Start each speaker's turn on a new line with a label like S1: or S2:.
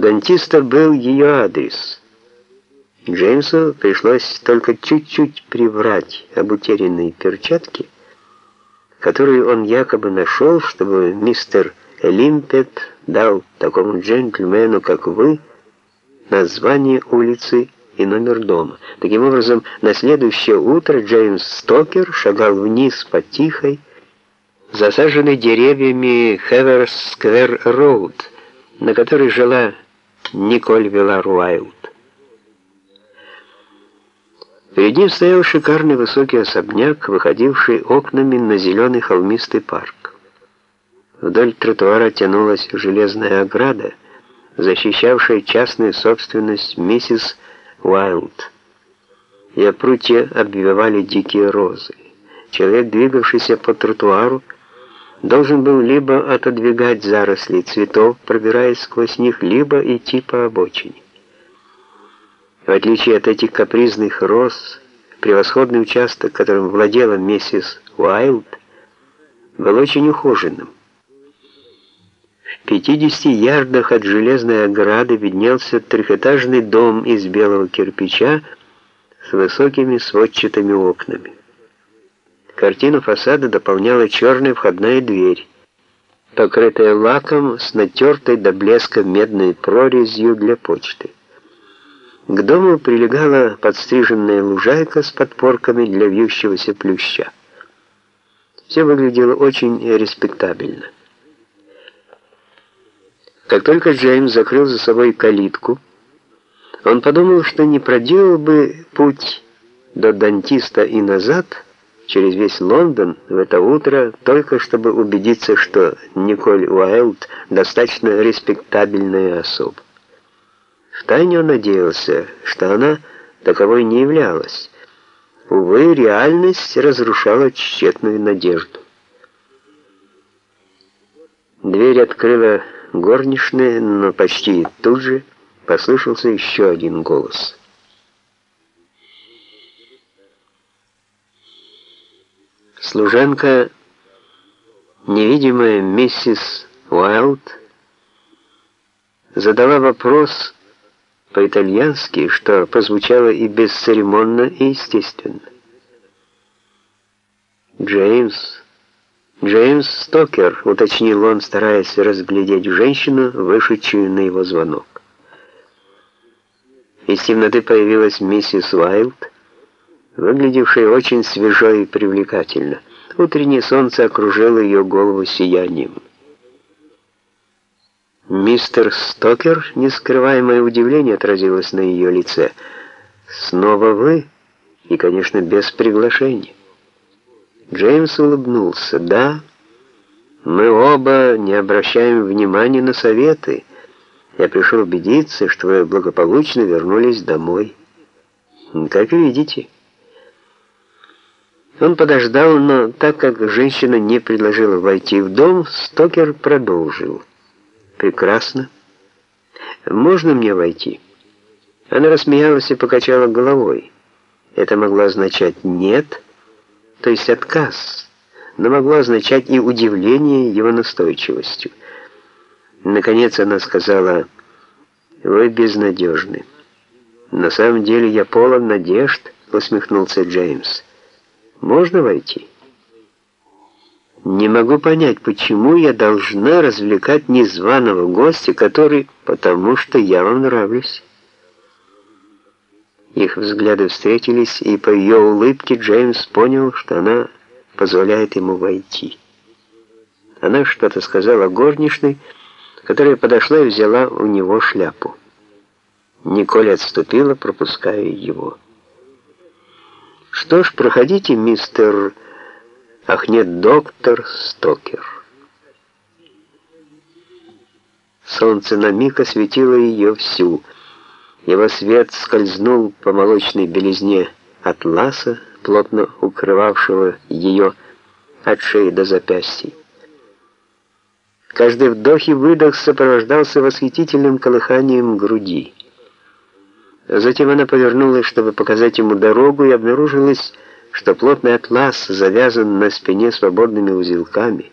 S1: дантиста был ее адрес. Джеймсу пришлось только чуть-чуть приврать об утерянной перчатке, которую он якобы нашел, чтобы мистер Элимпет дал такому джентльмену, как вы, название улицы и номер дома. Таким образом, на следующее утро Джеймс Стокер шагал вниз по тихой, засаженной деревьями Хеверс-сквер-роуд, на которой жила Николь Вилар Уайлд. Впереди стоял шикарный высокий особняк, выходивший окнами на зеленый холмистый парк. Вдоль тротуара тянулась железная ограда, защищавшая частную собственность миссис Уайлд. И прутья обвивали дикие розы. Человек, двигавшийся по тротуару, должен был либо отодвигать заросли цветов, пробираясь сквозь них, либо идти по обочине. В отличие от этих капризных роз, превосходный участок, которым владела миссис Уайлд, был очень ухоженным. В 50 ярдах от железной ограды виднелся трехэтажный дом из белого кирпича с высокими сводчатыми окнами. Картину фасада дополняла черная входная дверь, покрытая лаком с натертой до блеска медной прорезью для почты. К дому прилегала подстриженная лужайка с подпорками для вьющегося плюща. Все выглядело очень респектабельно. Как только Джеймс закрыл за собой калитку, он подумал, что не проделал бы путь до дантиста и назад, через весь Лондон в это утро, только чтобы убедиться, что Николь Уайлд достаточно респектабельная особа. Втайне он надеялся, что она таковой не являлась. Увы, реальность разрушала тщетную надежду. Дверь открыла горничная, но почти тут же послышался еще один голос — Служанка, невидимая миссис Уайлд, задала вопрос по-итальянски, что прозвучало и бесцеремонно, и естественно. «Джеймс, Джеймс Стокер», — уточнил он, стараясь разглядеть женщину, вышедшую на его звонок. Из темноты появилась миссис Уайлд, выглядевшая очень свежо и привлекательно. Утреннее солнце окружило ее голову сиянием. «Мистер Стокер?» — нескрываемое удивление отразилось на ее лице. «Снова вы?» И, конечно, без приглашения. Джеймс улыбнулся. «Да, мы оба не обращаем внимания на советы. Я пришел убедиться, что вы благополучно вернулись домой. Как видите». Он подождал, но так как женщина не предложила войти в дом, Стокер продолжил. «Прекрасно. Можно мне войти?» Она рассмеялась и покачала головой. Это могло означать «нет», то есть отказ, но могло означать и удивление его настойчивостью. Наконец она сказала «Вы безнадежны». «На самом деле я полон надежд», — усмехнулся Джеймс. Можно войти? Не могу понять, почему я должна развлекать незваного гостя, который... Потому что я вам нравлюсь. Их взгляды встретились, и по ее улыбке Джеймс понял, что она позволяет ему войти. Она что-то сказала горничной, которая подошла и взяла у него шляпу. Николь отступила, пропуская его. Что ж, проходите, мистер... Ах нет, доктор Стокер. Солнце на миг осветило ее всю. Его свет скользнул по молочной белизне атласа, плотно укрывавшего ее от шеи до запястья. Каждый вдох и выдох сопровождался восхитительным колыханием груди. Затем она повернулась, чтобы показать ему дорогу, и обнаружилось, что плотный атлас завязан на спине свободными узелками.